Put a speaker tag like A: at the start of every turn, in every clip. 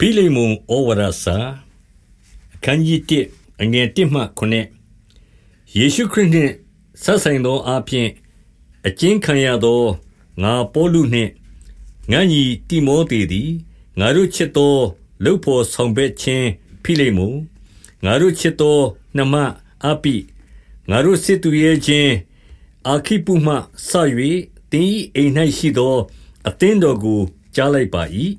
A: ဖိလိမ္မုန်ဩဝါဒစာ။အခနျး1အငယ်1မှ9ယေရှုခရစ်နှင့်စပ်ဆိုင်သောအားဖြင့်အကျဉ်းခံရသောငါပေါလုနှင့်ငါ့ညီတိမောသေသည်ငါတို့ချစ်သောလုပ်ဘော်ဆောင်ဘက်ချင်းဖိလိမ္မုန်၊ငါတို့ချစ်သောနှမအပ္ပိ၊ငါတို့စစ်သူရဲချင်းအာခိပ္ပုမှစ၍သင်၏အိမ်၌ရှိသောအသင်းတော်ကိုကြားလိုက်ပါ၏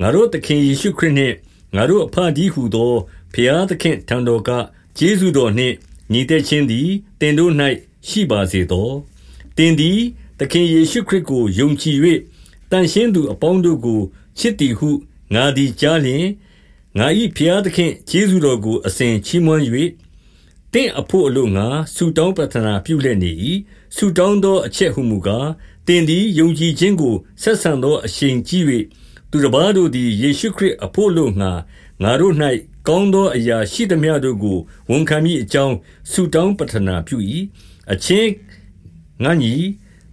A: ငါတို့သခင်ယေရှုခရစ်နှင့်ငါတို့အဘတည်းဟူသောဘုရားသခင့်ထံတော်ကကျေးဇူးတော်နှင့်ညီသက်ခြင်းသည်သင်တို့၌ရှိပါစေသော။သင်သည်သခင်ယေရှုခရစ်ကိုယုံကြည်၍သန့်ရှင်းသူအပေါင်းတို့ကိုချစ်သည်ဟုငါသည်ကြားလျှင်၊ငါ၏ဘုရားသခင့်ကျေးဇူးတော်ကိုအစဉ်ချီးမွမ်း၍သင့်အဘို့အလိုငှါဆုတောင်းပဌနာပြုလျက်နေ၏။ဆုတောင်းသောအချက်ဟူမူကား၊သင်သည်ယုံကြည်ခြင်းကိုဆက်ဆံသောအရှိန်ကြီး၍ သူတပါးတို့သည်ယေရှုခရစ်အဘို့အလိုငှါငါတို့၌ကောင်းသောအရာရှိသမျှတို့ကိုဝန်ခံမည်အကြောင်းဆုတောင်းပဌနာပြု၏။အချင်းငါ့ညီ၊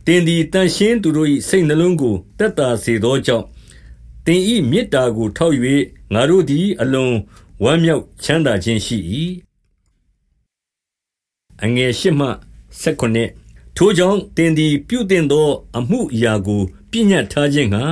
A: သင်သည်သန့်ရှင်းသူတို့၏စိတ်နှလုံးကိုသက်သာစေသောကြောင့်၊သင်၏မေတ္တာကိုထောက်၍ငါတို့သည်အလွန်ဝမ်းမြောက်ချမ်းသာခြင်းရှိ၏။ ထိုကြောင့်သင်သည်ပြုသင့်သော အမှုအရာကို ပညတ်ထားခြင်းငှါ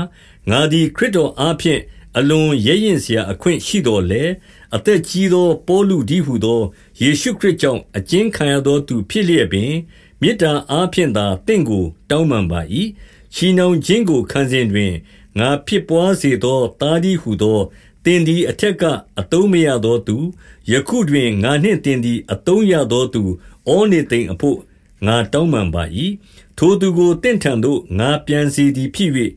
A: ငါသည် ခရစ်တော်အားဖြင့် အလွန်ရဲရင့်စရာအခွင့်ရှိသော်လည်း၊အသက်ကြီးသော ပေါလုတည်းဟူသော ယေရှုခရစ်ကြောင့် အကျဉ်းခံရသောသူဖြစ်လျက်ပင်၊မေတ္တာအားဖြင့်သာ သင့်ကို တောင်းပန်ပါ၏။ချည်နှောင်ခြင်းကို ခံစဉ်တွင် ငါဖြစ်ဘွားစေသော သားတည်းဟူသော သင်သည် အထက်က အသုံးမရသောသူ၊ယခုတွင် ငါနှင့်သင်သည် အသုံးရသောသူ ဩနေသိမ်အဘို့ ငါတောင်းပန်ပါ၏။ထိုသူကိုသင့်ထံသို့ငါပြန်စေသည်ဖြစ်၍၊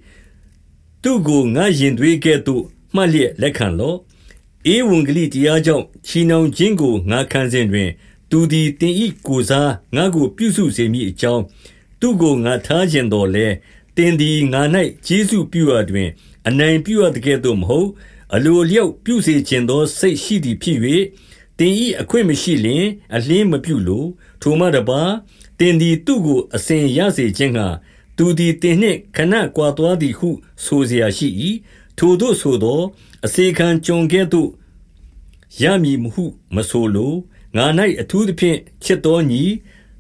A: သူ့ကိုငါ့ရင်သွေးကဲ့သို့မှတ်လျက်လက်ခံလော့။ဧဝံဂေလိတရားကြောင့်ချည်နှောင်ခြင်းကိုငါခံစဉ်တွင်၊သူသည်သင်၏ကိုယ်စားငါ့ကိုပြုစုစေမည်အကြောင်း၊သူ့ကိုငါထားချင်သော်လည်း၊သင်သည်ငါ၌ကျေးဇူးပြုရာတွင် အနိုင်ပြုရသကဲ့သို့မဟုတ်၊အလိုအလျောက်ပြုစေချင်သောစိတ်ရှိသည်ဖြစ်၍၊ သင်၏အခွင့်မရှိလျှင်အလျှင်းမပြုလို။ထိုမှတပါးသင်သည်သူ့ကိုအစဉ်ရစေခြင်းငှါသူသည်သင်နှင့်ခဏကွာသွားသည်ဟုဆိုစရာရှိ၏။ထိုသို့ဆိုသော်အစေခံကျွန်ကဲ့သို့ရမည်ဟုမဆိုလို။ငါ၌အထူးသဖြင့်ချစ်သောညီ၊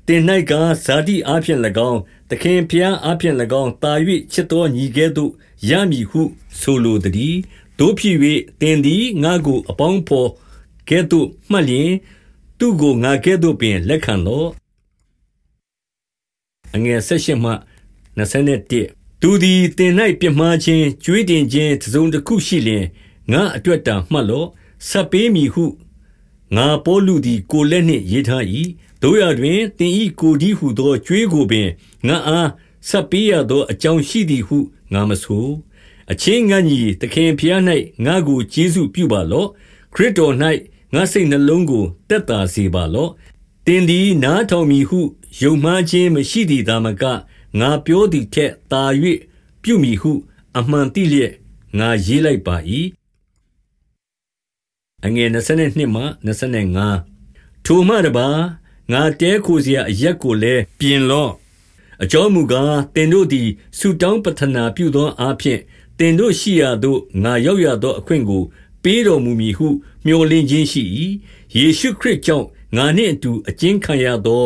A: သင်၌ကားဇာတိအားဖြင့်၎င်း၊သခင်ဘုရားအားဖြင့်၎င်းသာ၍ချစ်သောညီကဲ့သို့ရမည်ဟုဆိုလိုသတည်း။သို့ဖြစ်၍သင်သည်ငါ့ကိုအပေါင်းအဘော် ကဲ့သို့မှတ်လျှင်၊သူ့ကိုငါကဲ့သို့ပင်လက်ခံလော့အငယ်18မှ21သူသည်သင်၌ပြမှားခြင်းကြွေးတင်ခြင်းတစုံတစ်ခုရှိလျင်ငါအတွက်တံမှတ်လော့ဆက်ပေးမည်ဟုငါပေါလုသည်ကိုလက်နှင့်ရေးထား၏တို့ရတွင်သင်၏ကိုဒီဟုသောကြွေးကိုပင်ငါအားဆက်ပေးရသောအကြောင်းရှိသည်ဟုငါမဆိုအချင်းငါညီသခင်ဖျား၌ငါကိုကျေးဇူးပြုပါလော့ခရစ်တော်၌ ငါစိတ်နှလုံးကိုတက်တာစေပါလော့တင်သည် နားထောင်မည်ဟု ယုံမှားခြင်းမရှိသည်သာမက ငါပြောသည်ထက်သာ၍ပြုမည်ဟု အမှန်သိလျက် ငါရေးလိုက်ပါ၏အငယ်22မှ25ထိုမှတပါငါတဲခိုစရာအရက်ကိုလည်း ပြင်လော့ အကြောင်းမူကားတင်တို့သည် ဆုတောင်းပတနာပြုသောအားဖြင့်တင်တို့ရှိရာသို့ ငါရောက်ရသော အခွင့်ကို ပေးတော်မူမည်ဟု မျှော်လင့်ခြင်းရှိ၏ယေရှုခရစ်ကြောင့်ငါနှင့်အတူအကျဉ်းခံရသော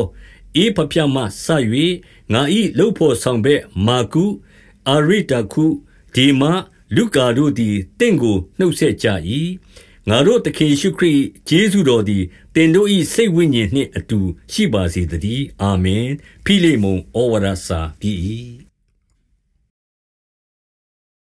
A: ဧဖဖြမှစ၍ငါ၏လုပ်ဖို့ဆောင်ဘက်မာကုအာရိတခုဒီမလူကာတို့သည်တင့်ကိုနှုတ်ဆက်ကြ၏ငါတို့သခင်ရှုခရစ်ဂျေဇုတော်သည်တင်တို့၏စိတ်ဝိညာဉ်နှင့်အတူရှိပါစေတည်းအာမင်ဖိလိမုန်ဩဝါဒစာပြီး